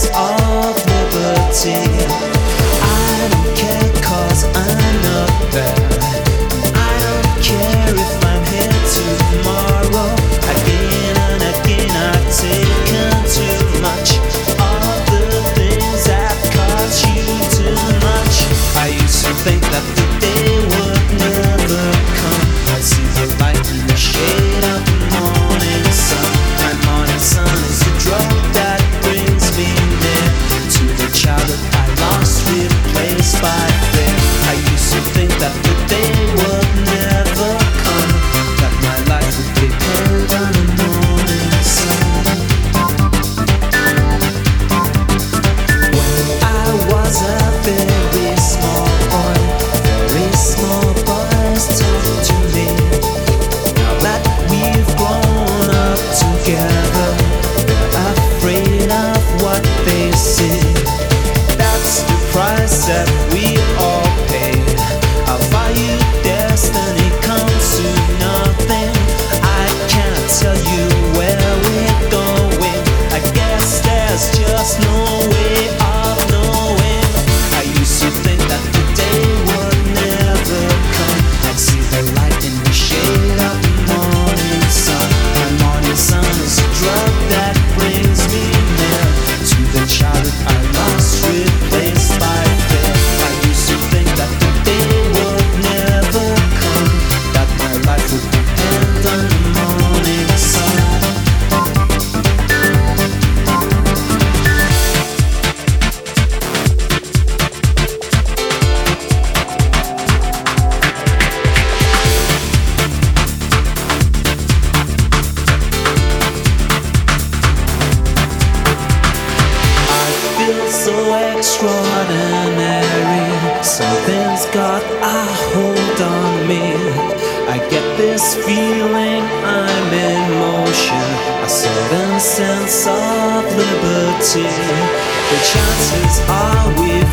It's all. Gaza extraordinary. Something's got a hold on me. I get this feeling I'm in motion, a sudden sense of liberty. The chances are we've